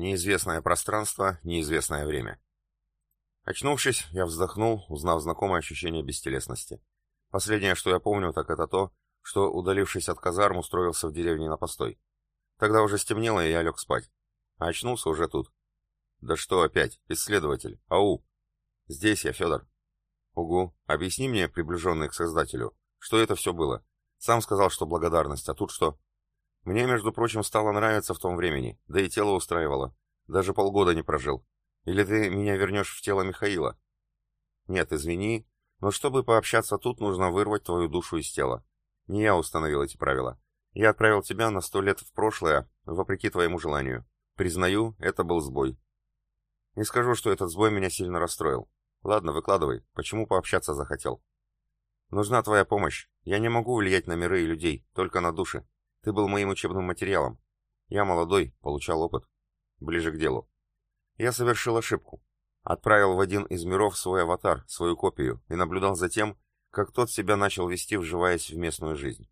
Неизвестное пространство, неизвестное время. Очнувшись, я вздохнул, узнав знакомое ощущение бестелесности. Последнее, что я помню, так это то, что, удалившись от казарм, устроился в деревне на постой. Тогда уже стемнело, и я лег спать. А очнулся уже тут. Да что опять, исследователь, ау! Здесь я, Федор. Угу, объясни мне, приближенный к Создателю, что это все было? Сам сказал, что благодарность, а тут что? Мне, между прочим, стало нравиться в том времени, да и тело устраивало. Даже полгода не прожил. Или ты меня вернешь в тело Михаила? Нет, извини, но чтобы пообщаться тут, нужно вырвать твою душу из тела. Не я установил эти правила. Я отправил тебя на сто лет в прошлое, вопреки твоему желанию. Признаю, это был сбой. Не скажу, что этот сбой меня сильно расстроил. Ладно, выкладывай, почему пообщаться захотел? Нужна твоя помощь. Я не могу влиять на миры и людей, только на души. Ты был моим учебным материалом. Я молодой, получал опыт. Ближе к делу. Я совершил ошибку. Отправил в один из миров свой аватар, свою копию, и наблюдал за тем, как тот себя начал вести, вживаясь в местную жизнь.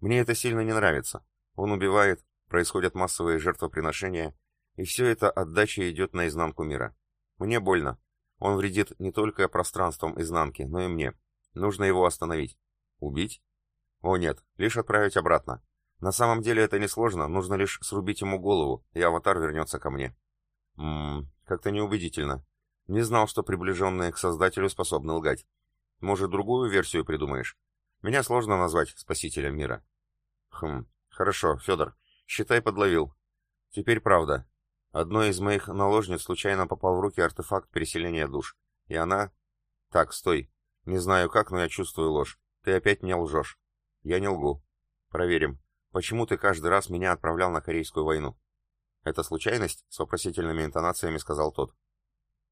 Мне это сильно не нравится. Он убивает, происходят массовые жертвоприношения, и все это отдача идет наизнанку мира. Мне больно. Он вредит не только пространством изнанки, но и мне. Нужно его остановить. Убить? О нет, лишь отправить обратно. На самом деле это несложно, нужно лишь срубить ему голову, и аватар вернется ко мне. Ммм, как-то неубедительно. Не знал, что приближенные к Создателю способны лгать. Может, другую версию придумаешь? Меня сложно назвать спасителем мира. Хм, хорошо, Федор, считай, подловил. Теперь правда. Одной из моих наложниц случайно попал в руки артефакт переселения душ. И она... Так, стой. Не знаю как, но я чувствую ложь. Ты опять мне лжешь. Я не лгу. Проверим. Почему ты каждый раз меня отправлял на Корейскую войну? Это случайность? С вопросительными интонациями сказал тот.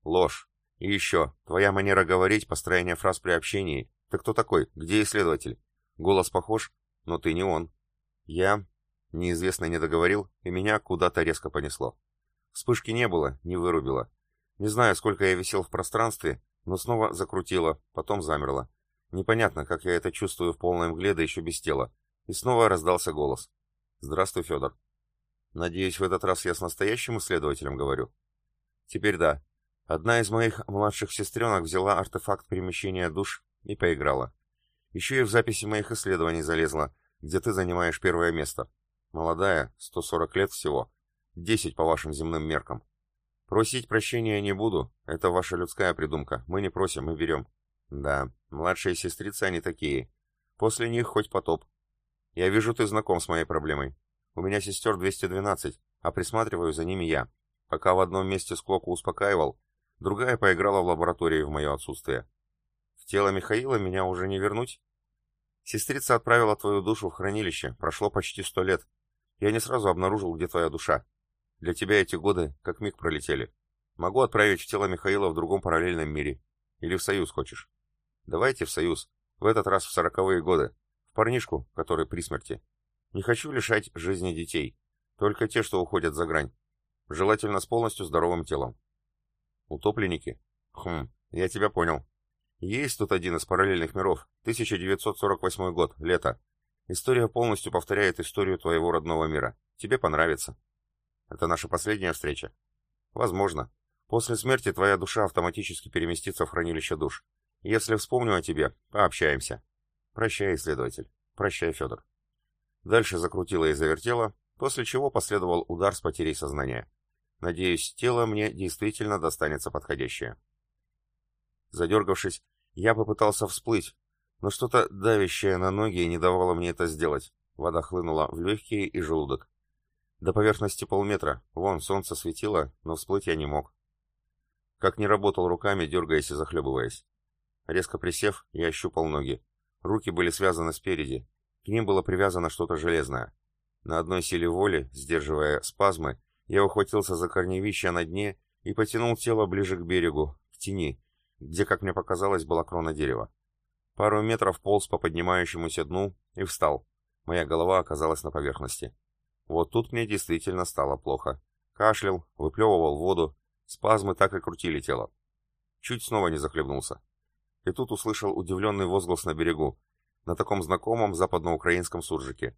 Ложь. И еще, твоя манера говорить, построение фраз при общении. Ты кто такой? Где исследователь? Голос похож, но ты не он. Я... Неизвестно не договорил, и меня куда-то резко понесло. Вспышки не было, не вырубило. Не знаю, сколько я висел в пространстве, но снова закрутило, потом замерло. Непонятно, как я это чувствую в полной мгле, да еще без тела. И снова раздался голос. «Здравствуй, Федор». «Надеюсь, в этот раз я с настоящим исследователем говорю?» «Теперь да. Одна из моих младших сестренок взяла артефакт перемещения душ и поиграла. Еще и в записи моих исследований залезла, где ты занимаешь первое место. Молодая, 140 лет всего. 10 по вашим земным меркам. Просить прощения не буду, это ваша людская придумка. Мы не просим, мы берем. Да, младшие сестрицы они такие. После них хоть потоп. Я вижу, ты знаком с моей проблемой. У меня сестер 212, а присматриваю за ними я. Пока в одном месте склоку успокаивал, другая поиграла в лаборатории в мое отсутствие. В тело Михаила меня уже не вернуть? Сестрица отправила твою душу в хранилище, прошло почти сто лет. Я не сразу обнаружил, где твоя душа. Для тебя эти годы как миг пролетели. Могу отправить в тело Михаила в другом параллельном мире. Или в Союз хочешь? Давайте в Союз. В этот раз в сороковые годы парнишку, который при смерти. Не хочу лишать жизни детей, только те, что уходят за грань. Желательно с полностью здоровым телом. Утопленники? Хм, я тебя понял. Есть тут один из параллельных миров, 1948 год, лето. История полностью повторяет историю твоего родного мира. Тебе понравится. Это наша последняя встреча? Возможно. После смерти твоя душа автоматически переместится в хранилище душ. Если вспомню о тебе, пообщаемся. Прощай, исследователь. Прощай, Федор. Дальше закрутила и завертела, после чего последовал удар с потерей сознания. Надеюсь, тело мне действительно достанется подходящее. Задергавшись, я попытался всплыть, но что-то давящее на ноги не давало мне это сделать. Вода хлынула в легкие и желудок. До поверхности полметра, вон солнце светило, но всплыть я не мог. Как не работал руками, дергаясь и захлебываясь. Резко присев, я ощупал ноги. Руки были связаны спереди, к ним было привязано что-то железное. На одной силе воли, сдерживая спазмы, я ухватился за корневища на дне и потянул тело ближе к берегу, в тени, где, как мне показалось, была крона дерева. Пару метров полз по поднимающемуся дну и встал. Моя голова оказалась на поверхности. Вот тут мне действительно стало плохо. Кашлял, выплевывал воду, спазмы так и крутили тело. Чуть снова не захлебнулся и тут услышал удивленный возглас на берегу, на таком знакомом западноукраинском суржике.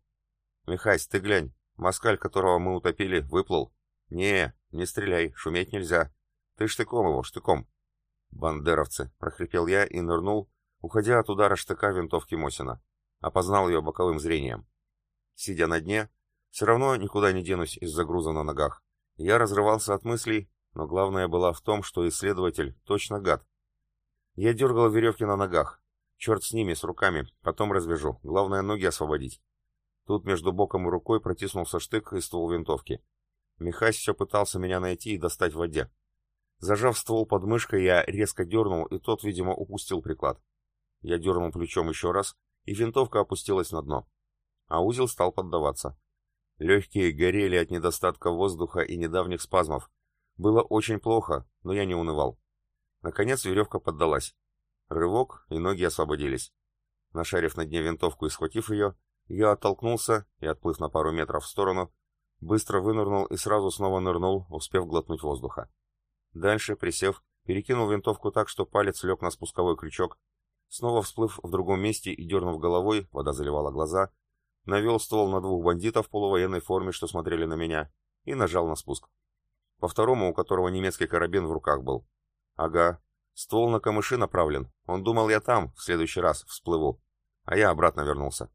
«Михась, ты глянь, москаль, которого мы утопили, выплыл. «Не, не стреляй, шуметь нельзя. Ты штыком его, штыком». «Бандеровцы!» — прохрипел я и нырнул, уходя от удара штыка винтовки Мосина. Опознал ее боковым зрением. Сидя на дне, все равно никуда не денусь из-за груза на ногах. Я разрывался от мыслей, но главное было в том, что исследователь точно гад. Я дергал веревки на ногах. Черт с ними, с руками, потом развяжу. Главное, ноги освободить. Тут между боком и рукой протиснулся штык и ствол винтовки. Михась все пытался меня найти и достать в воде. Зажав ствол под мышкой, я резко дернул, и тот, видимо, упустил приклад. Я дернул плечом еще раз, и винтовка опустилась на дно. А узел стал поддаваться. Легкие горели от недостатка воздуха и недавних спазмов. Было очень плохо, но я не унывал. Наконец веревка поддалась. Рывок, и ноги освободились. Нашарив на дне винтовку и схватив ее, я оттолкнулся и, отплыв на пару метров в сторону, быстро вынырнул и сразу снова нырнул, успев глотнуть воздуха. Дальше, присев, перекинул винтовку так, что палец лег на спусковой крючок, снова всплыв в другом месте и дернув головой, вода заливала глаза, навел ствол на двух бандитов в полувоенной форме, что смотрели на меня, и нажал на спуск. По второму, у которого немецкий карабин в руках был. Ага, ствол на камыши направлен. Он думал, я там, в следующий раз, всплыву. А я обратно вернулся.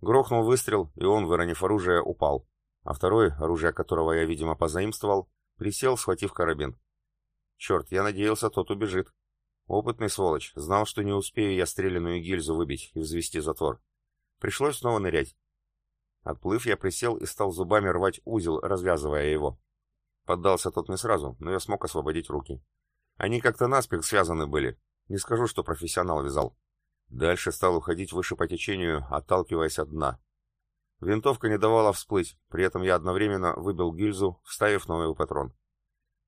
Грохнул выстрел, и он, выронив оружие, упал. А второй, оружие которого я, видимо, позаимствовал, присел, схватив карабин. Черт, я надеялся, тот убежит. Опытный сволочь, знал, что не успею я стрелянную гильзу выбить и взвести затвор. Пришлось снова нырять. Отплыв, я присел и стал зубами рвать узел, развязывая его. Поддался тот не сразу, но я смог освободить руки. Они как-то наспех связаны были. Не скажу, что профессионал вязал. Дальше стал уходить выше по течению, отталкиваясь от дна. Винтовка не давала всплыть, при этом я одновременно выбил гильзу, вставив новый патрон.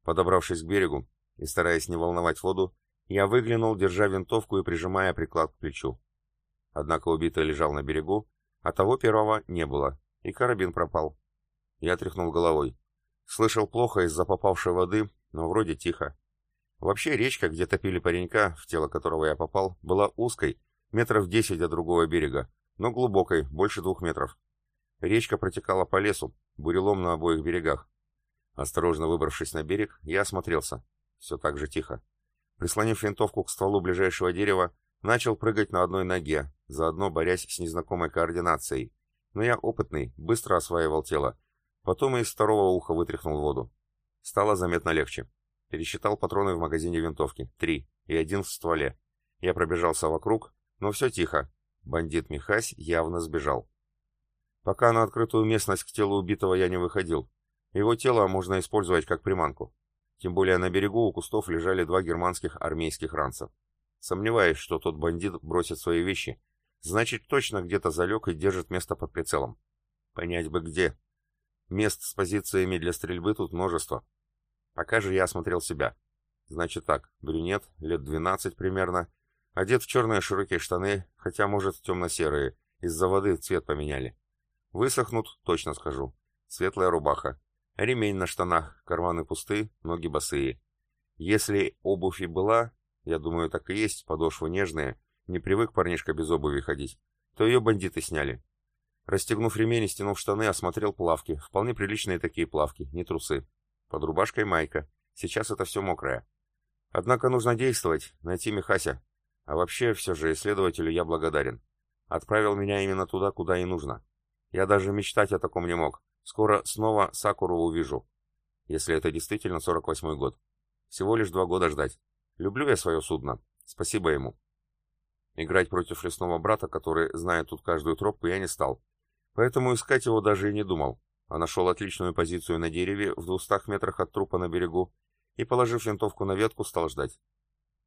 Подобравшись к берегу и стараясь не волновать воду, я выглянул, держа винтовку и прижимая приклад к плечу. Однако убитый лежал на берегу, а того первого не было, и карабин пропал. Я тряхнул головой. Слышал плохо из-за попавшей воды, но вроде тихо. Вообще речка, где топили паренька, в тело которого я попал, была узкой, метров десять от другого берега, но глубокой, больше двух метров. Речка протекала по лесу, бурелом на обоих берегах. Осторожно выбравшись на берег, я осмотрелся. Все так же тихо. Прислонив винтовку к стволу ближайшего дерева, начал прыгать на одной ноге, заодно борясь с незнакомой координацией. Но я опытный, быстро осваивал тело. Потом из второго уха вытряхнул воду. Стало заметно легче. Пересчитал патроны в магазине винтовки. Три. И один в стволе. Я пробежался вокруг, но все тихо. Бандит Михась явно сбежал. Пока на открытую местность к телу убитого я не выходил. Его тело можно использовать как приманку. Тем более на берегу у кустов лежали два германских армейских ранца. Сомневаюсь, что тот бандит бросит свои вещи. Значит, точно где-то залег и держит место под прицелом. Понять бы где. Мест с позициями для стрельбы тут множество. Пока же я осмотрел себя. Значит так, брюнет, лет 12 примерно, одет в черные широкие штаны, хотя, может, темно-серые, из-за воды цвет поменяли. Высохнут, точно скажу. Светлая рубаха. Ремень на штанах, карманы пусты, ноги босые. Если обувь и была, я думаю, так и есть, подошвы нежные, не привык парнишка без обуви ходить, то ее бандиты сняли. Расстегнув ремень и стянув штаны, осмотрел плавки, вполне приличные такие плавки, не трусы. Под рубашкой майка. Сейчас это все мокрое. Однако нужно действовать, найти Михася. А вообще, все же, исследователю я благодарен. Отправил меня именно туда, куда и нужно. Я даже мечтать о таком не мог. Скоро снова Сакуру увижу. Если это действительно 48-й год. Всего лишь два года ждать. Люблю я свое судно. Спасибо ему. Играть против лесного брата, который знает тут каждую тропку, я не стал. Поэтому искать его даже и не думал а нашел отличную позицию на дереве в двухстах метрах от трупа на берегу и, положив винтовку на ветку, стал ждать.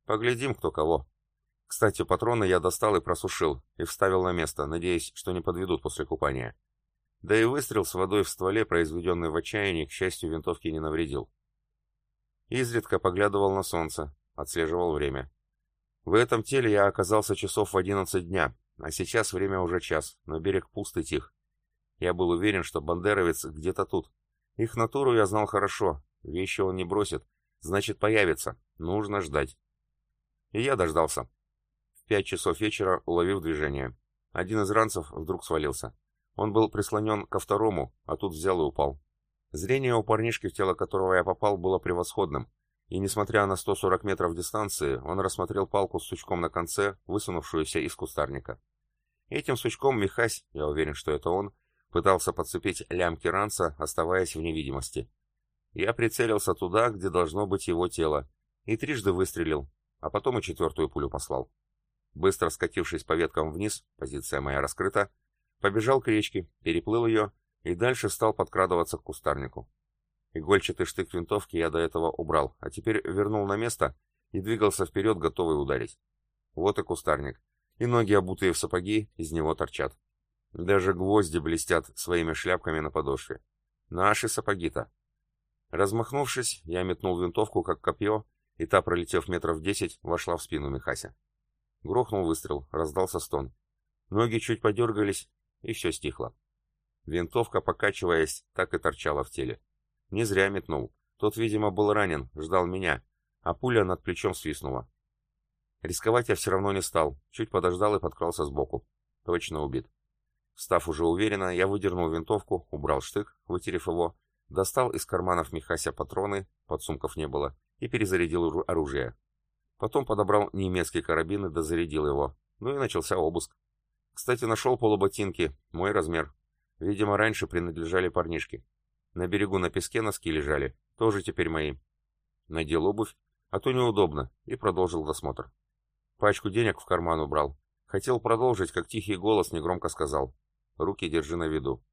Поглядим, кто кого. Кстати, патроны я достал и просушил, и вставил на место, надеясь, что не подведут после купания. Да и выстрел с водой в стволе, произведенный в отчаянии, к счастью, винтовки не навредил. Изредка поглядывал на солнце, отслеживал время. В этом теле я оказался часов в одиннадцать дня, а сейчас время уже час, но берег пуст и тих. Я был уверен, что бандеровец где-то тут. Их натуру я знал хорошо. Вещи он не бросит. Значит, появится. Нужно ждать. И я дождался. В пять часов вечера, уловив движение. Один из ранцев вдруг свалился. Он был прислонен ко второму, а тут взял и упал. Зрение у парнишки, в тело которого я попал, было превосходным, и, несмотря на 140 метров дистанции, он рассмотрел палку с сучком на конце, высунувшуюся из кустарника. Этим сучком Михась, я уверен, что это он, пытался подцепить лямки ранца, оставаясь в невидимости. Я прицелился туда, где должно быть его тело, и трижды выстрелил, а потом и четвертую пулю послал. Быстро скатившись по веткам вниз, позиция моя раскрыта, побежал к речке, переплыл ее и дальше стал подкрадываться к кустарнику. Игольчатый штык винтовки я до этого убрал, а теперь вернул на место и двигался вперед, готовый ударить. Вот и кустарник. И ноги, обутые в сапоги, из него торчат. Даже гвозди блестят своими шляпками на подошве. Наши сапоги-то. Размахнувшись, я метнул винтовку, как копье, и та, пролетев метров десять, вошла в спину Михася. Грохнул выстрел, раздался стон. Ноги чуть подергались, и все стихло. Винтовка, покачиваясь, так и торчала в теле. Не зря метнул. Тот, видимо, был ранен, ждал меня, а пуля над плечом свистнула. Рисковать я все равно не стал, чуть подождал и подкрался сбоку. Точно убит. Встав уже уверенно, я выдернул винтовку, убрал штык, вытерев его, достал из карманов Михася патроны, подсумков не было, и перезарядил оружие. Потом подобрал немецкий карабин и дозарядил его. Ну и начался обыск. Кстати, нашел полуботинки, мой размер. Видимо, раньше принадлежали парнишке. На берегу на песке носки лежали, тоже теперь мои. Надел обувь, а то неудобно, и продолжил досмотр. Пачку денег в карман убрал. Хотел продолжить, как тихий голос негромко сказал. Руки держи на виду.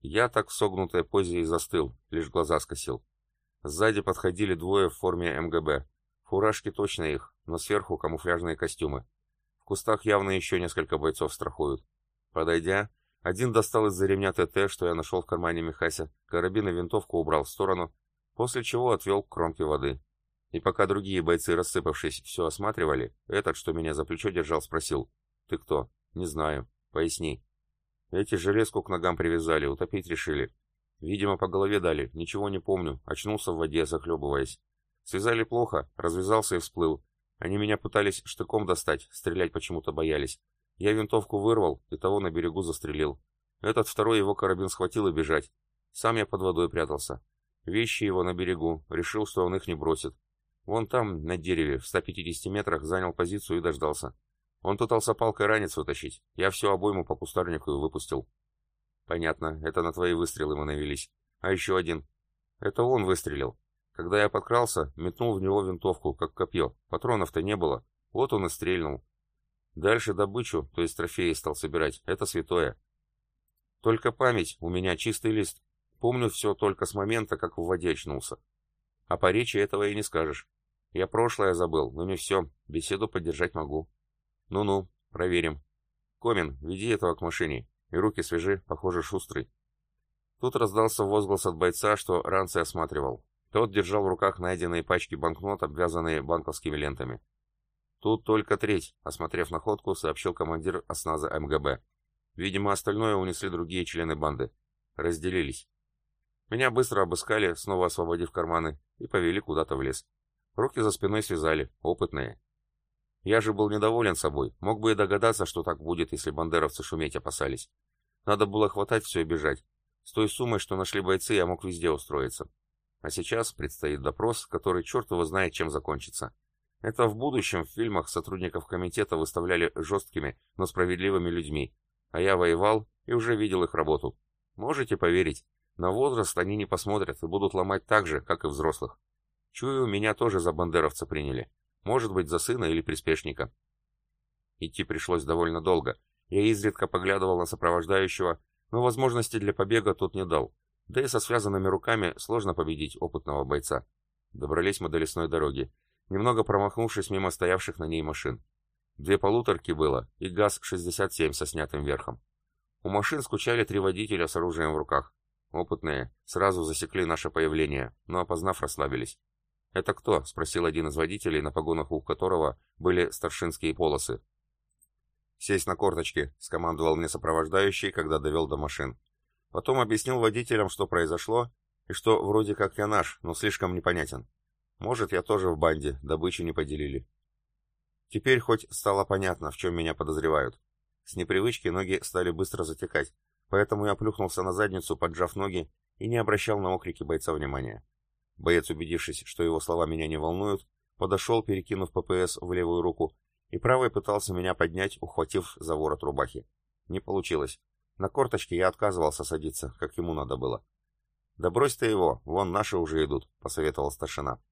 Я так в согнутой позе и застыл, лишь глаза скосил. Сзади подходили двое в форме МГБ. Фуражки точно их, но сверху камуфляжные костюмы. В кустах явно еще несколько бойцов страхуют. Подойдя, один достал из-за ремня ТТ, что я нашел в кармане Михася, карабин и винтовку убрал в сторону, после чего отвел к кромке воды. И пока другие бойцы, рассыпавшись, все осматривали, этот, что меня за плечо держал, спросил. «Ты кто?» «Не знаю. Поясни». «Эти железку к ногам привязали, утопить решили. Видимо, по голове дали, ничего не помню, очнулся в воде, захлебываясь. Связали плохо, развязался и всплыл. Они меня пытались штыком достать, стрелять почему-то боялись. Я винтовку вырвал и того на берегу застрелил. Этот второй его карабин схватил и бежать. Сам я под водой прятался. Вещи его на берегу, решил, что он их не бросит. Вон там, на дереве, в 150 метрах, занял позицию и дождался. Он пытался палкой ранец утащить. Я всю обойму по кустарнику и выпустил. Понятно, это на твои выстрелы мы навелись. А еще один. Это он выстрелил. Когда я подкрался, метнул в него винтовку, как копье. Патронов-то не было. Вот он и стрельнул. Дальше добычу, то есть трофеи стал собирать, это святое. Только память, у меня чистый лист. Помню все только с момента, как в воде очнулся. А по речи этого и не скажешь. Я прошлое забыл, но не все, беседу поддержать могу. Ну-ну, проверим. Комин, веди этого к машине. И руки свежи, похоже, шустрый. Тут раздался возглас от бойца, что ранцы осматривал. Тот держал в руках найденные пачки банкнот, обвязанные банковскими лентами. «Тут только треть», — осмотрев находку, сообщил командир осназа МГБ. «Видимо, остальное унесли другие члены банды. Разделились. Меня быстро обыскали, снова освободив карманы, и повели куда-то в лес. Руки за спиной связали, опытные. Я же был недоволен собой, мог бы и догадаться, что так будет, если бандеровцы шуметь опасались. Надо было хватать все и бежать. С той суммой, что нашли бойцы, я мог везде устроиться. А сейчас предстоит допрос, который черт его знает, чем закончится. Это в будущем в фильмах сотрудников комитета выставляли жесткими, но справедливыми людьми, а я воевал и уже видел их работу. Можете поверить, на возраст они не посмотрят и будут ломать так же, как и взрослых. Чую, меня тоже за бандеровца приняли. Может быть, за сына или приспешника. Идти пришлось довольно долго. Я изредка поглядывал на сопровождающего, но возможности для побега тот не дал. Да и со связанными руками сложно победить опытного бойца. Добрались мы до лесной дороги немного промахнувшись мимо стоявших на ней машин. Две полуторки было и ГАЗ-67 со снятым верхом. У машин скучали три водителя с оружием в руках. Опытные, сразу засекли наше появление, но опознав, расслабились. «Это кто?» — спросил один из водителей, на погонах у которого были старшинские полосы. «Сесть на корточки», — скомандовал мне сопровождающий, когда довел до машин. Потом объяснил водителям, что произошло, и что вроде как я наш, но слишком непонятен. Может, я тоже в банде, добычу не поделили. Теперь хоть стало понятно, в чем меня подозревают. С непривычки ноги стали быстро затекать, поэтому я плюхнулся на задницу, поджав ноги, и не обращал на окрики бойца внимания. Боец, убедившись, что его слова меня не волнуют, подошел, перекинув ППС в левую руку, и правой пытался меня поднять, ухватив за ворот рубахи. Не получилось. На корточке я отказывался садиться, как ему надо было. «Да брось ты его, вон наши уже идут», — посоветовал старшина.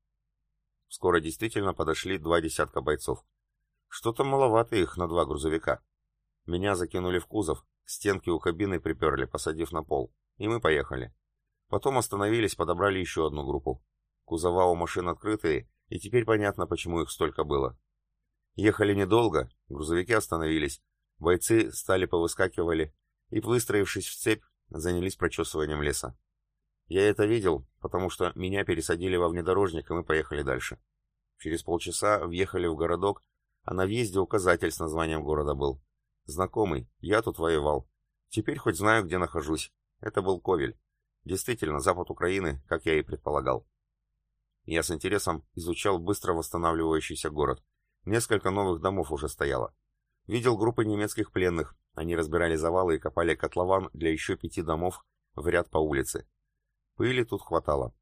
Скоро действительно подошли два десятка бойцов. Что-то маловато их на два грузовика. Меня закинули в кузов, к стенке у кабины приперли, посадив на пол, и мы поехали. Потом остановились, подобрали еще одну группу. Кузова у машин открытые, и теперь понятно, почему их столько было. Ехали недолго, грузовики остановились, бойцы стали повыскакивали и, выстроившись в цепь, занялись прочесыванием леса. Я это видел, потому что меня пересадили во внедорожник, и мы поехали дальше. Через полчаса въехали в городок, а на въезде указатель с названием города был. Знакомый, я тут воевал. Теперь хоть знаю, где нахожусь. Это был Ковель. Действительно, запад Украины, как я и предполагал. Я с интересом изучал быстро восстанавливающийся город. Несколько новых домов уже стояло. Видел группы немецких пленных. Они разбирали завалы и копали котлован для еще пяти домов в ряд по улице. Пыли тут хватало.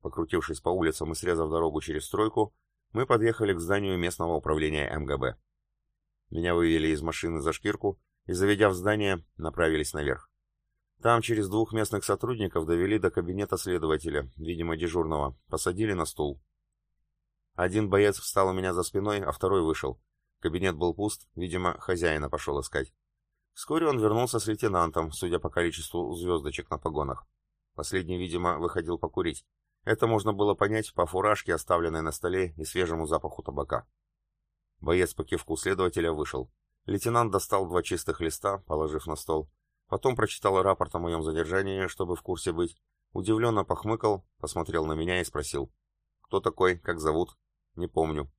Покрутившись по улицам и срезав дорогу через стройку, мы подъехали к зданию местного управления МГБ. Меня вывели из машины за шкирку и, заведя в здание, направились наверх. Там через двух местных сотрудников довели до кабинета следователя, видимо, дежурного, посадили на стул. Один боец встал у меня за спиной, а второй вышел. Кабинет был пуст, видимо, хозяина пошел искать. Вскоре он вернулся с лейтенантом, судя по количеству звездочек на погонах. Последний, видимо, выходил покурить. Это можно было понять по фуражке, оставленной на столе, и свежему запаху табака. Боец по кивку следователя вышел. Лейтенант достал два чистых листа, положив на стол, Потом прочитал рапорт о моем задержании, чтобы в курсе быть. Удивленно похмыкал, посмотрел на меня и спросил. «Кто такой? Как зовут?» «Не помню».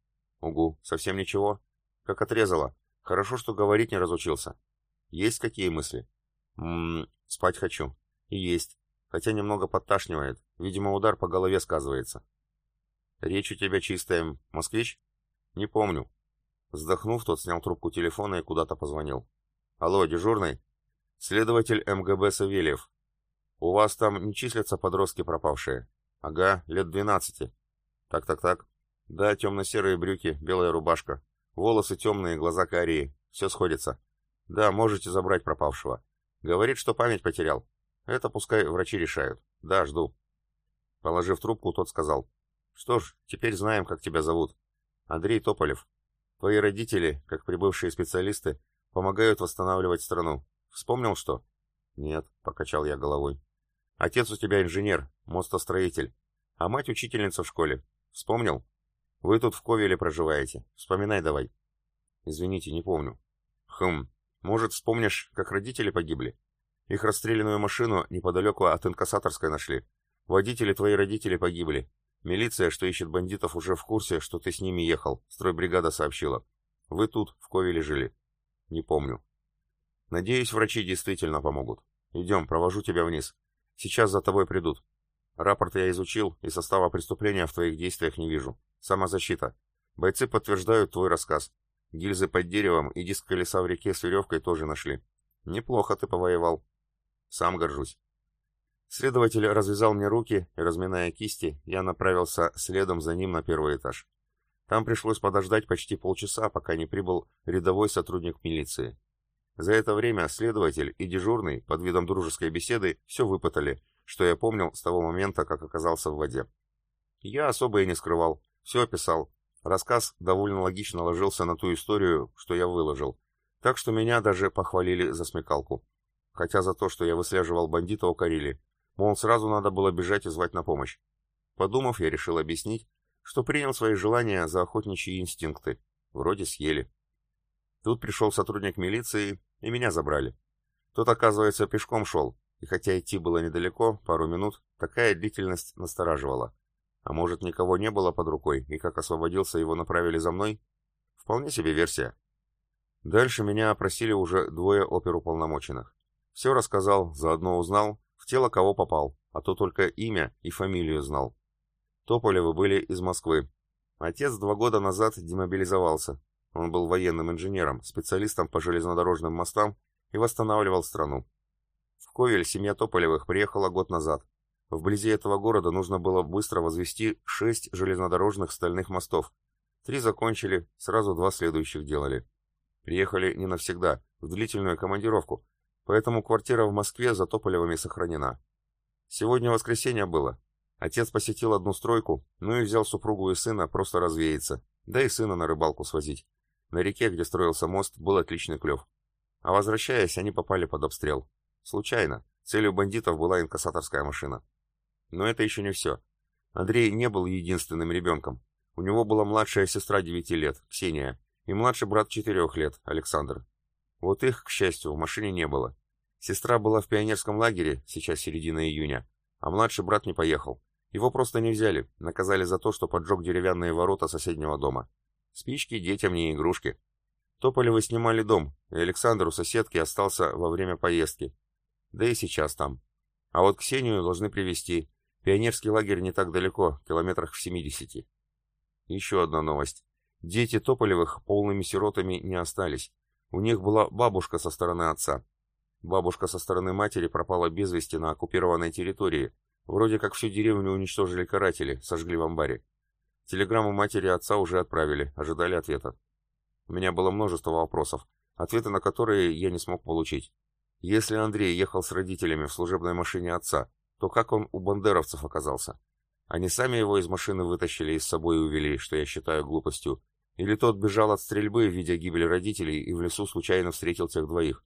«Угу, совсем ничего?» «Как отрезало. Хорошо, что говорить не разучился». «Есть какие мысли?» «Ммм, спать хочу». «И есть. Хотя немного подташнивает. Видимо, удар по голове сказывается». «Речь у тебя чистая. Москвич?» «Не помню». Вздохнув, тот снял трубку телефона и куда-то позвонил. «Алло, дежурный?» Следователь МГБ Савельев. У вас там не числятся подростки пропавшие? Ага, лет двенадцати. Так-так-так. Да, темно-серые брюки, белая рубашка. Волосы темные, глаза карие. Все сходится. Да, можете забрать пропавшего. Говорит, что память потерял. Это пускай врачи решают. Да, жду. Положив трубку, тот сказал. Что ж, теперь знаем, как тебя зовут. Андрей Тополев. Твои родители, как прибывшие специалисты, помогают восстанавливать страну. Вспомнил что? Нет, покачал я головой. Отец у тебя инженер, мостостроитель, а мать учительница в школе. Вспомнил? Вы тут в Ковеле проживаете. Вспоминай давай. Извините, не помню. Хм, может, вспомнишь, как родители погибли? Их расстрелянную машину неподалеку от инкассаторской нашли. Водители твои родители погибли. Милиция, что ищет бандитов, уже в курсе, что ты с ними ехал. Стройбригада сообщила. Вы тут, в Ковеле жили. Не помню. Надеюсь, врачи действительно помогут. Идем, провожу тебя вниз. Сейчас за тобой придут. Рапорт я изучил, и состава преступления в твоих действиях не вижу. Самозащита. Бойцы подтверждают твой рассказ. Гильзы под деревом и диск колеса в реке с веревкой тоже нашли. Неплохо ты повоевал. Сам горжусь. Следователь развязал мне руки, и, разминая кисти, я направился следом за ним на первый этаж. Там пришлось подождать почти полчаса, пока не прибыл рядовой сотрудник милиции. За это время следователь и дежурный под видом дружеской беседы все выпытали, что я помнил с того момента, как оказался в воде. Я особо и не скрывал, все описал. Рассказ довольно логично ложился на ту историю, что я выложил. Так что меня даже похвалили за смекалку. Хотя за то, что я выслеживал бандита, укорили. Мол, сразу надо было бежать и звать на помощь. Подумав, я решил объяснить, что принял свои желания за охотничьи инстинкты. Вроде съели. Тут пришел сотрудник милиции, и меня забрали. Тот, оказывается, пешком шел, и хотя идти было недалеко, пару минут, такая длительность настораживала. А может, никого не было под рукой, и как освободился, его направили за мной? Вполне себе версия. Дальше меня опросили уже двое оперуполномоченных. Все рассказал, заодно узнал, в тело кого попал, а то только имя и фамилию знал. Тополевы были из Москвы. Отец два года назад демобилизовался, он был военным инженером, специалистом по железнодорожным мостам и восстанавливал страну. В Ковель семья Тополевых приехала год назад. Вблизи этого города нужно было быстро возвести шесть железнодорожных стальных мостов. Три закончили, сразу два следующих делали. Приехали не навсегда, в длительную командировку, поэтому квартира в Москве за Тополевыми сохранена. Сегодня воскресенье было. Отец посетил одну стройку, ну и взял супругу и сына просто развеяться, да и сына на рыбалку свозить. На реке, где строился мост, был отличный клев. А возвращаясь, они попали под обстрел. Случайно. Целью бандитов была инкассаторская машина. Но это еще не все. Андрей не был единственным ребенком. У него была младшая сестра 9 лет, Ксения, и младший брат 4 лет, Александр. Вот их, к счастью, в машине не было. Сестра была в пионерском лагере, сейчас середина июня, а младший брат не поехал. Его просто не взяли, наказали за то, что поджег деревянные ворота соседнего дома. Спички детям не игрушки. Тополевы снимали дом, и Александр у соседки остался во время поездки. Да и сейчас там. А вот Ксению должны привезти. Пионерский лагерь не так далеко, километрах в 70. Еще одна новость. Дети Тополевых полными сиротами не остались. У них была бабушка со стороны отца. Бабушка со стороны матери пропала без вести на оккупированной территории. Вроде как всю деревню уничтожили каратели, сожгли в амбаре. Телеграмму матери и отца уже отправили, ожидали ответа. У меня было множество вопросов, ответы на которые я не смог получить. Если Андрей ехал с родителями в служебной машине отца, то как он у бандеровцев оказался? Они сами его из машины вытащили и с собой увели, что я считаю глупостью. Или тот бежал от стрельбы, видя гибель родителей, и в лесу случайно встретил тех двоих.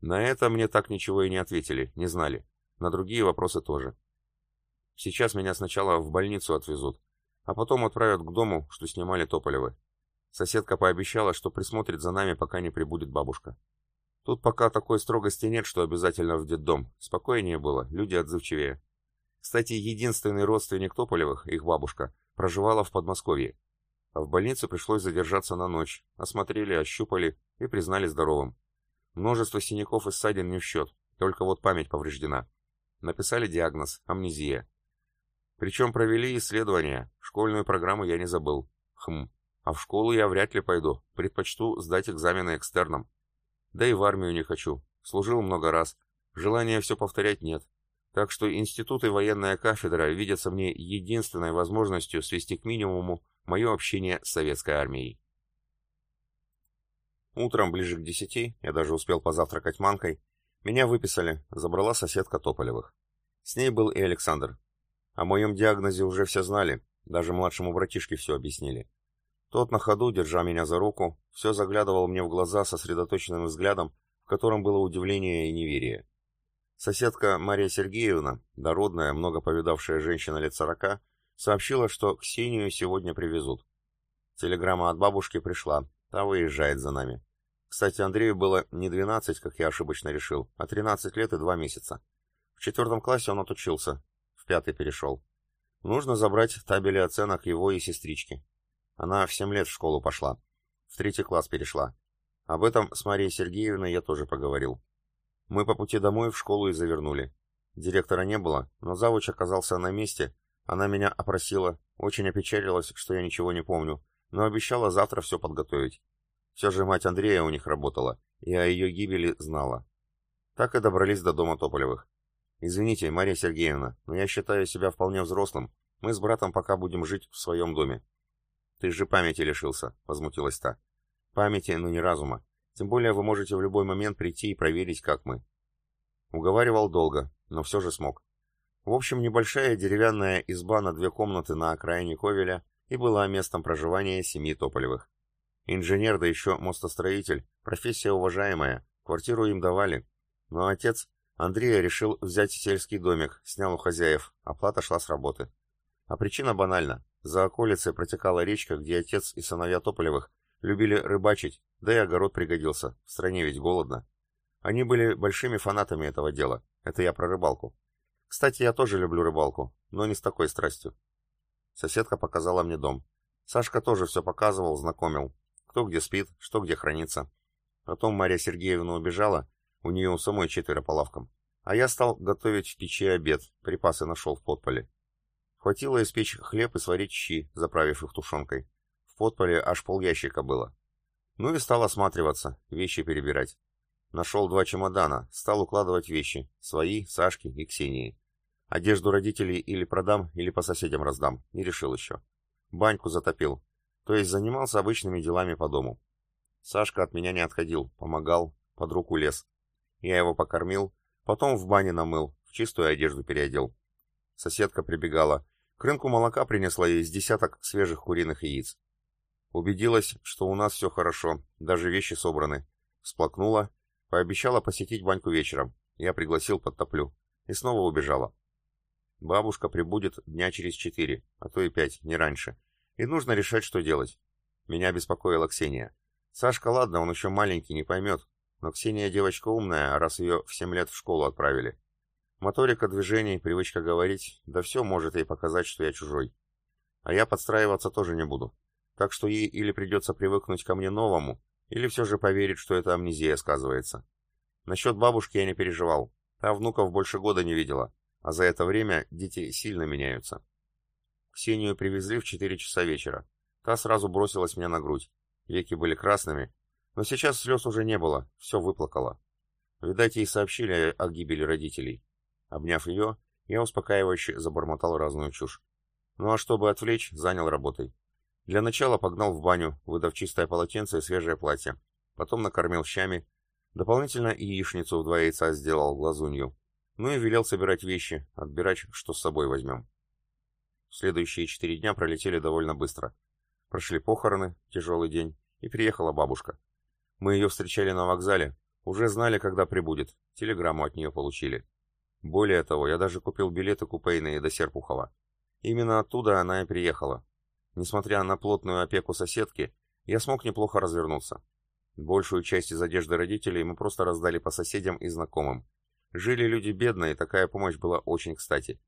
На это мне так ничего и не ответили, не знали. На другие вопросы тоже. Сейчас меня сначала в больницу отвезут, а потом отправят к дому, что снимали Тополевы. Соседка пообещала, что присмотрит за нами, пока не прибудет бабушка. Тут пока такой строгости нет, что обязательно в детдом. Спокойнее было, люди отзывчивее. Кстати, единственный родственник Тополевых, их бабушка, проживала в Подмосковье. А в больнице пришлось задержаться на ночь. Осмотрели, ощупали и признали здоровым. Множество синяков и ссадин не в счет, только вот память повреждена. Написали диагноз – амнезия. Причем провели исследования, школьную программу я не забыл. Хм, а в школу я вряд ли пойду, предпочту сдать экзамены экстерном. Да и в армию не хочу, служил много раз, желания все повторять нет. Так что институт и военная кафедра видятся мне единственной возможностью свести к минимуму мое общение с советской армией. Утром, ближе к десяти, я даже успел позавтракать манкой, меня выписали, забрала соседка Тополевых. С ней был и Александр. О моем диагнозе уже все знали, даже младшему братишке все объяснили. Тот на ходу, держа меня за руку, все заглядывал мне в глаза сосредоточенным взглядом, в котором было удивление и неверие. Соседка Мария Сергеевна, дородная, много повидавшая женщина лет сорока, сообщила, что Ксению сегодня привезут. Телеграмма от бабушки пришла, та выезжает за нами. Кстати, Андрею было не 12, как я ошибочно решил, а 13 лет и 2 месяца. В четвертом классе он отучился, пятый перешел. Нужно забрать табели оценок его и сестрички. Она в 7 лет в школу пошла, в третий класс перешла. Об этом с Марией Сергеевной я тоже поговорил. Мы по пути домой в школу и завернули. Директора не было, но завуч оказался на месте. Она меня опросила, очень опечалилась, что я ничего не помню, но обещала завтра все подготовить. Все же мать Андрея у них работала, и о ее гибели знала. Так и добрались до дома Тополевых. «Извините, Мария Сергеевна, но я считаю себя вполне взрослым. Мы с братом пока будем жить в своем доме». «Ты же памяти лишился», — возмутилась та. «Памяти, но не разума. Тем более вы можете в любой момент прийти и проверить, как мы. Уговаривал долго, но все же смог. В общем, небольшая деревянная изба на две комнаты на окраине Ковеля и была местом проживания семьи Тополевых. Инженер, да еще мостостроитель, профессия уважаемая, квартиру им давали. Но отец Андрея решил взять сельский домик, снял у хозяев, оплата шла с работы. А причина банальна. За околицей протекала речка, где отец и сыновья Тополевых Любили рыбачить, да и огород пригодился, в стране ведь голодно. Они были большими фанатами этого дела, это я про рыбалку. Кстати, я тоже люблю рыбалку, но не с такой страстью. Соседка показала мне дом. Сашка тоже все показывал, знакомил. Кто где спит, что где хранится. Потом Мария Сергеевна убежала, у нее у самой четверо по лавкам. А я стал готовить в печи обед, припасы нашел в подполе. Хватило испечь хлеб и сварить щи, заправив их тушенкой подполе аж полящика было. Ну и стал осматриваться, вещи перебирать. Нашел два чемодана, стал укладывать вещи, свои, Сашки и Ксении. Одежду родителей или продам, или по соседям раздам, не решил еще. Баньку затопил, то есть занимался обычными делами по дому. Сашка от меня не отходил, помогал, под руку лез. Я его покормил, потом в бане намыл, в чистую одежду переодел. Соседка прибегала, к рынку молока принесла ей с десяток свежих куриных яиц. Убедилась, что у нас все хорошо, даже вещи собраны. Всплакнула, пообещала посетить баньку вечером. Я пригласил, подтоплю. И снова убежала. Бабушка прибудет дня через четыре, а то и пять, не раньше. И нужно решать, что делать. Меня беспокоила Ксения. Сашка, ладно, он еще маленький, не поймет. Но Ксения девочка умная, раз ее в семь лет в школу отправили. Моторика движений, привычка говорить, да все может ей показать, что я чужой. А я подстраиваться тоже не буду. Так что ей или придется привыкнуть ко мне новому, или все же поверить, что это амнезия сказывается. Насчет бабушки я не переживал. Та внуков больше года не видела, а за это время дети сильно меняются. Ксению привезли в 4 часа вечера. Та сразу бросилась мне на грудь. Веки были красными, но сейчас слез уже не было, все выплакала. Видать, ей сообщили о гибели родителей. Обняв ее, я успокаивающе забормотал разную чушь. Ну а чтобы отвлечь, занял работой. Для начала погнал в баню, выдав чистое полотенце и свежее платье. Потом накормил щами. Дополнительно и яичницу в два яйца сделал глазунью. Ну и велел собирать вещи, отбирать, что с собой возьмем. Следующие четыре дня пролетели довольно быстро. Прошли похороны, тяжелый день, и приехала бабушка. Мы ее встречали на вокзале, уже знали, когда прибудет, телеграмму от нее получили. Более того, я даже купил билеты купейные до Серпухова. Именно оттуда она и приехала. Несмотря на плотную опеку соседки, я смог неплохо развернуться. Большую часть из одежды родителей мы просто раздали по соседям и знакомым. Жили люди бедные, такая помощь была очень кстати.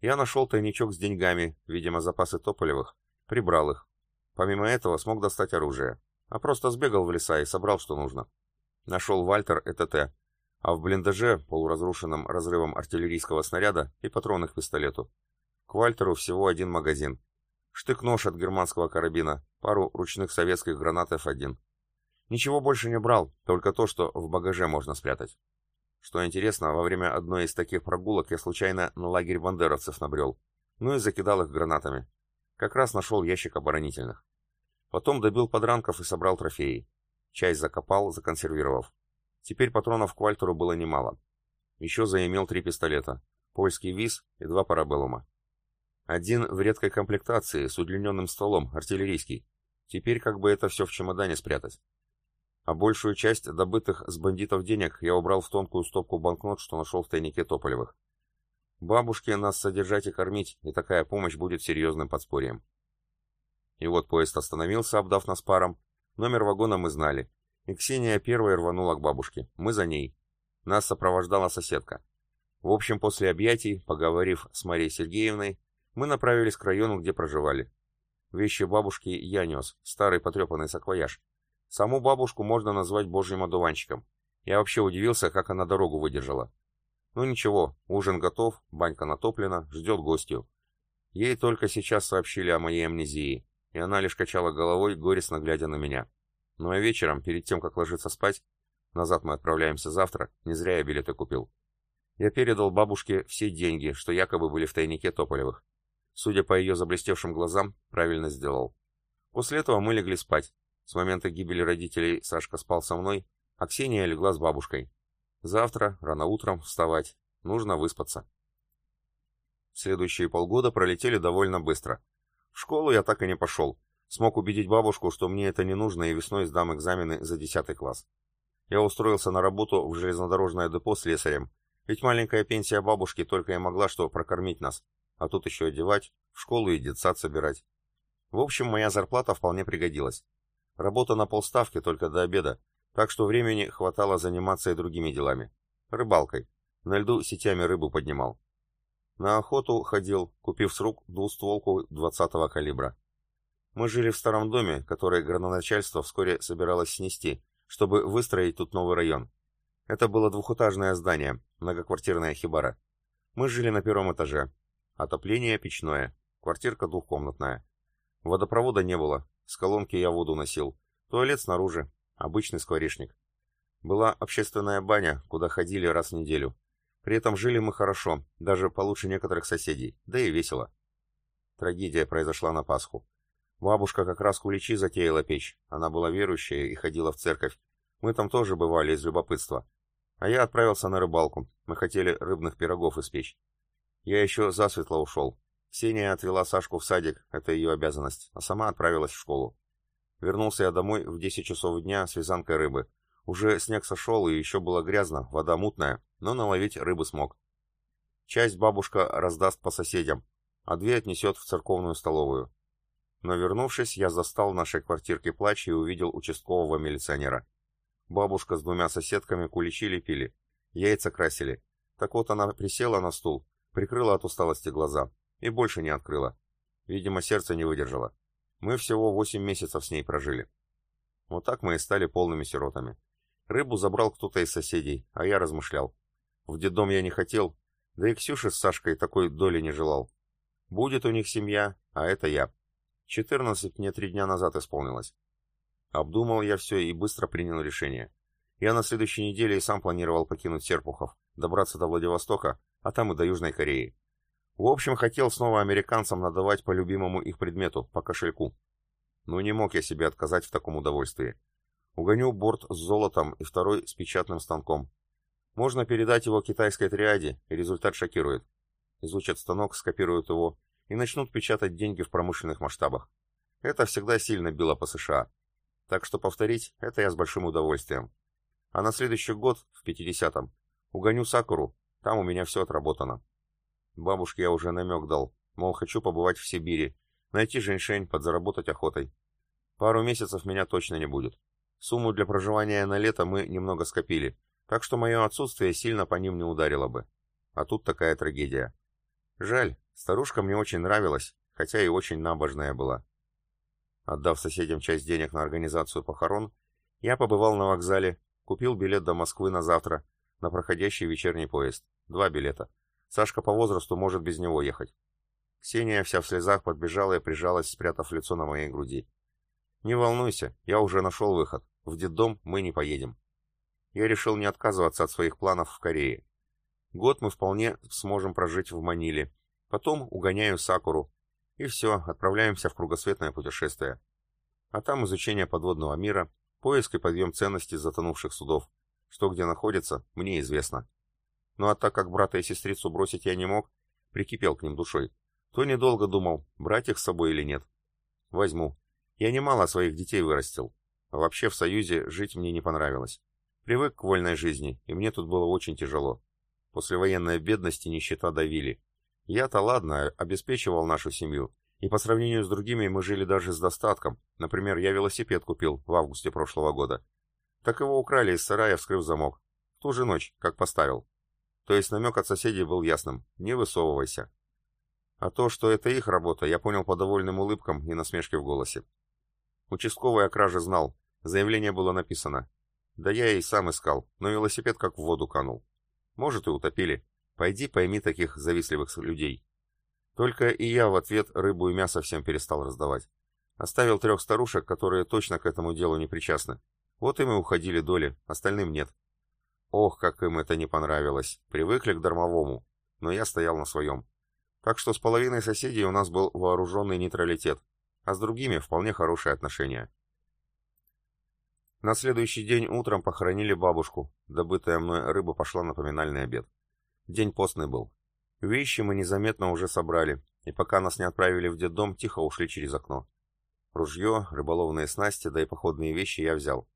Я нашел тайничок с деньгами, видимо, запасы Тополевых, прибрал их. Помимо этого смог достать оружие, а просто сбегал в леса и собрал, что нужно. Нашел Вальтер ЭТТ, а в блиндаже, полуразрушенном разрывом артиллерийского снаряда, и патроны к пистолету. К Вальтеру всего один магазин. Штык-нож от германского карабина, пару ручных советских гранат F1. Ничего больше не брал, только то, что в багаже можно спрятать. Что интересно, во время одной из таких прогулок я случайно на лагерь бандеровцев набрел, ну и закидал их гранатами. Как раз нашел ящик оборонительных. Потом добил подранков и собрал трофеи. Часть закопал, законсервировав. Теперь патронов к Вальтеру было немало. Еще заимел три пистолета, польский ВИЗ и два парабеллума. Один в редкой комплектации, с удлиненным стволом, артиллерийский. Теперь как бы это все в чемодане спрятать. А большую часть добытых с бандитов денег я убрал в тонкую стопку банкнот, что нашел в тайнике Тополевых. Бабушке нас содержать и кормить, и такая помощь будет серьезным подспорьем. И вот поезд остановился, обдав нас паром. Номер вагона мы знали. И Ксения первой рванула к бабушке. Мы за ней. Нас сопровождала соседка. В общем, после объятий, поговорив с Марией Сергеевной, мы направились к району, где проживали. Вещи бабушки я нес, старый потрепанный саквояж. Саму бабушку можно назвать божьим одуванчиком. Я вообще удивился, как она дорогу выдержала. Ну ничего, ужин готов, банька натоплена, ждет гостью. Ей только сейчас сообщили о моей амнезии, и она лишь качала головой, горестно глядя на меня. Ну а вечером, перед тем, как ложиться спать, назад мы отправляемся завтра, не зря я билеты купил. Я передал бабушке все деньги, что якобы были в тайнике Тополевых. Судя по ее заблестевшим глазам, правильно сделал. После этого мы легли спать. С момента гибели родителей Сашка спал со мной, а Ксения легла с бабушкой. Завтра, рано утром, вставать. Нужно выспаться. Следующие полгода пролетели довольно быстро. В школу я так и не пошел, Смог убедить бабушку, что мне это не нужно, и весной сдам экзамены за 10 класс. Я устроился на работу в железнодорожное депо слесарем, ведь маленькая пенсия бабушки только и могла что прокормить нас, а тут еще одевать, в школу и детсад собирать. В общем, моя зарплата вполне пригодилась. Работа на полставки только до обеда, так что времени хватало заниматься и другими делами. Рыбалкой. На льду сетями рыбу поднимал. На охоту ходил, купив с рук двустволку 20-го калибра. Мы жили в старом доме, который градоначальство вскоре собиралось снести, чтобы выстроить тут новый район. Это было двухэтажное здание, многоквартирная хибара. Мы жили на первом этаже. Отопление печное, квартирка двухкомнатная. Водопровода не было, с колонки я воду носил. Туалет снаружи, обычный скворечник. Была общественная баня, куда ходили раз в неделю. При этом жили мы хорошо, даже получше некоторых соседей, да и весело. Трагедия произошла на Пасху. Бабушка как раз куличи затеяла печь. Она была верующая и ходила в церковь. Мы там тоже бывали из любопытства. А я отправился на рыбалку. Мы хотели рыбных пирогов испечь. Я еще засветло ушел. Ксения отвела Сашку в садик, это ее обязанность, а сама отправилась в школу. Вернулся я домой в 10 часов дня с вязанкой рыбы. Уже снег сошел, и еще было грязно, вода мутная, но наловить рыбы смог. Часть бабушка раздаст по соседям, а две отнесет в церковную столовую. Но вернувшись, я застал в нашей квартирке плач и увидел участкового милиционера. Бабушка с двумя соседками куличи лепили, яйца красили. Так вот она присела на стул, прикрыла от усталости глаза и больше не открыла. Видимо, сердце не выдержало. Мы всего восемь месяцев с ней прожили. Вот так мы и стали полными сиротами. Рыбу забрал кто-то из соседей, а я размышлял. В детдом я не хотел, да и Ксюше с Сашкой такой доли не желал. Будет у них семья, а это я. Четырнадцать мне три дня назад исполнилось. Обдумал я все и быстро принял решение. Я на следующей неделе и сам планировал покинуть Серпухов, добраться до Владивостока, а там и до Южной Кореи. В общем, хотел снова американцам надавать по любимому их предмету, по кошельку. Но не мог я себе отказать в таком удовольствии. Угоню борт с золотом и второй с печатным станком. Можно передать его китайской триаде, и результат шокирует. Изучат станок, скопируют его и начнут печатать деньги в промышленных масштабах. Это всегда сильно било по США. Так что повторить это я с большим удовольствием. А на следующий год, в 50-м, угоню Сакуру, там у меня все отработано. Бабушке я уже намек дал, мол, хочу побывать в Сибири, найти женьшень, подзаработать охотой. Пару месяцев меня точно не будет. Сумму для проживания на лето мы немного скопили, так что мое отсутствие сильно по ним не ударило бы. А тут такая трагедия. Жаль, старушка мне очень нравилась, хотя и очень набожная была. Отдав соседям часть денег на организацию похорон, я побывал на вокзале, купил билет до Москвы на завтра, на проходящий вечерний поезд. Два билета. Сашка по возрасту может без него ехать. Ксения вся в слезах подбежала и прижалась, спрятав лицо на моей груди. «Не волнуйся, я уже нашел выход. В детдом мы не поедем». Я решил не отказываться от своих планов в Корее. Год мы вполне сможем прожить в Маниле. Потом угоняю Сакуру. И все, отправляемся в кругосветное путешествие. А там изучение подводного мира, поиск и подъем ценностей затонувших судов. Что где находится, мне известно. Ну а так как брата и сестрицу бросить я не мог, прикипел к ним душой, то недолго думал, брать их с собой или нет. Возьму. Я немало своих детей вырастил. Вообще в Союзе жить мне не понравилось. Привык к вольной жизни, и мне тут было очень тяжело. Послевоенная бедность и нищета давили. Я-то ладно, обеспечивал нашу семью, и по сравнению с другими мы жили даже с достатком. Например, я велосипед купил в августе прошлого года. Так его украли из сарая, вскрыв замок. В ту же ночь, как поставил. То есть намек от соседей был ясным – не высовывайся. А то, что это их работа, я понял по довольным улыбкам и насмешке в голосе. Участковый о краже знал, заявление было написано. Да я и сам искал, но велосипед как в воду канул. Может и утопили. Пойди пойми таких завистливых людей. Только и я в ответ рыбу и мясо всем перестал раздавать. Оставил трех старушек, которые точно к этому делу не причастны. Вот им и уходили доли, остальным нет. Ох, как им это не понравилось. Привыкли к дармовому. Но я стоял на своем. Так что с половиной соседей у нас был вооруженный нейтралитет, а с другими вполне хорошие отношения. На следующий день утром похоронили бабушку. Добытая мной рыба пошла на поминальный обед. День постный был. Вещи мы незаметно уже собрали, и пока нас не отправили в детдом, тихо ушли через окно. Ружье, рыболовные снасти, да и походные вещи я взял.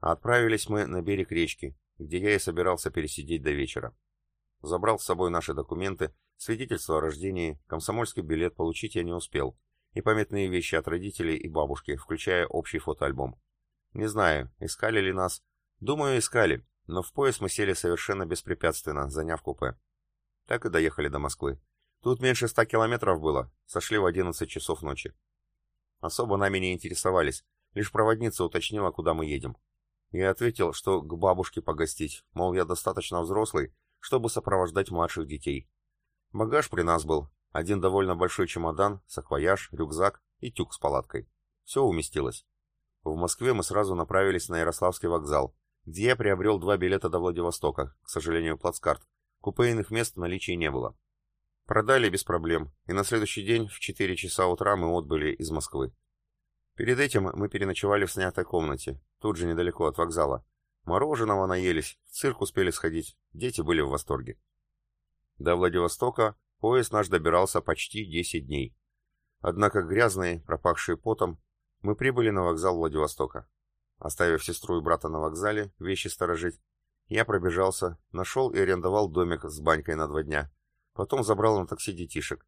А отправились мы на берег речки, где я и собирался пересидеть до вечера. Забрал с собой наши документы, свидетельство о рождении, комсомольский билет получить я не успел, и памятные вещи от родителей и бабушки, включая общий фотоальбом. Не знаю, искали ли нас. Думаю, искали, но в поезд мы сели совершенно беспрепятственно, заняв купе. Так и доехали до Москвы. Тут меньше ста километров было, сошли в одиннадцать часов ночи. Особо нами не интересовались, лишь проводница уточнила, куда мы едем. Я ответил, что к бабушке погостить, мол, я достаточно взрослый, чтобы сопровождать младших детей. Багаж при нас был, один довольно большой чемодан, саквояж, рюкзак и тюк с палаткой. Все уместилось. В Москве мы сразу направились на Ярославский вокзал, где я приобрел два билета до Владивостока, к сожалению, плацкарт, Купейных мест в наличии не было. Продали без проблем, и на следующий день в 4 часа утра мы отбыли из Москвы. Перед этим мы переночевали в снятой комнате, тут же недалеко от вокзала. Мороженого наелись, в цирк успели сходить, дети были в восторге. До Владивостока поезд наш добирался почти 10 дней. Однако грязные, пропахшие потом, мы прибыли на вокзал Владивостока. Оставив сестру и брата на вокзале, вещи сторожить, я пробежался, нашел и арендовал домик с банькой на два дня. Потом забрал на такси детишек.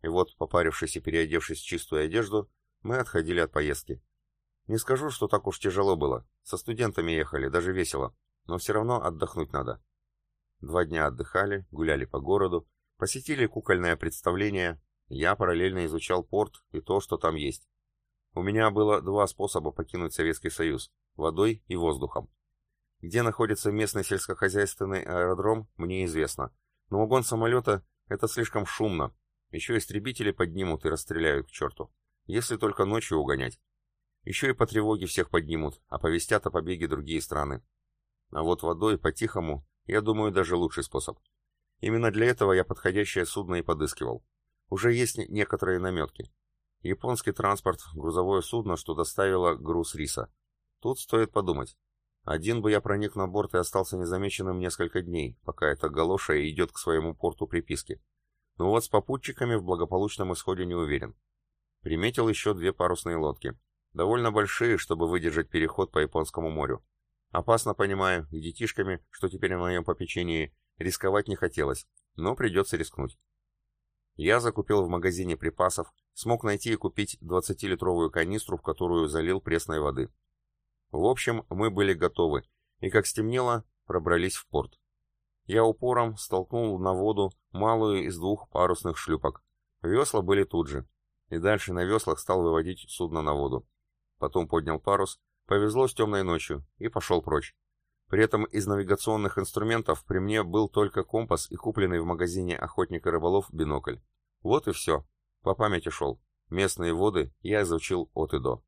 И вот, попарившись и переодевшись в чистую одежду, мы отходили от поездки. Не скажу, что так уж тяжело было. Со студентами ехали, даже весело. Но все равно отдохнуть надо. Два дня отдыхали, гуляли по городу, посетили кукольное представление. Я параллельно изучал порт и то, что там есть. У меня было два способа покинуть Советский Союз – водой и воздухом. Где находится местный сельскохозяйственный аэродром, мне известно. Но угон самолета – это слишком шумно. Еще истребители поднимут и расстреляют к черту. Если только ночью угонять. Еще и по тревоге всех поднимут, оповестят о побеге другие страны. А вот водой по-тихому, я думаю, даже лучший способ. Именно для этого я подходящее судно и подыскивал. Уже есть некоторые наметки. Японский транспорт, грузовое судно, что доставило груз риса. Тут стоит подумать. Один бы я проник на борт и остался незамеченным несколько дней, пока эта галоша идет к своему порту приписки. Но вот с попутчиками в благополучном исходе не уверен. Приметил еще две парусные лодки. Довольно большие, чтобы выдержать переход по Японскому морю. Опасно, понимаю, и детишками, что теперь на моем попечении, рисковать не хотелось, но придется рискнуть. Я закупил в магазине припасов, смог найти и купить 20-литровую канистру, в которую залил пресной воды. В общем, мы были готовы, и как стемнело, пробрались в порт. Я упором столкнул на воду малую из двух парусных шлюпок. Весла были тут же, и дальше на веслах стал выводить судно на воду. Потом поднял парус, повезло с темной ночью, и пошел прочь. При этом из навигационных инструментов при мне был только компас и купленный в магазине «Охотник и рыболов» бинокль. Вот и все. По памяти шел. Местные воды я изучил от и до.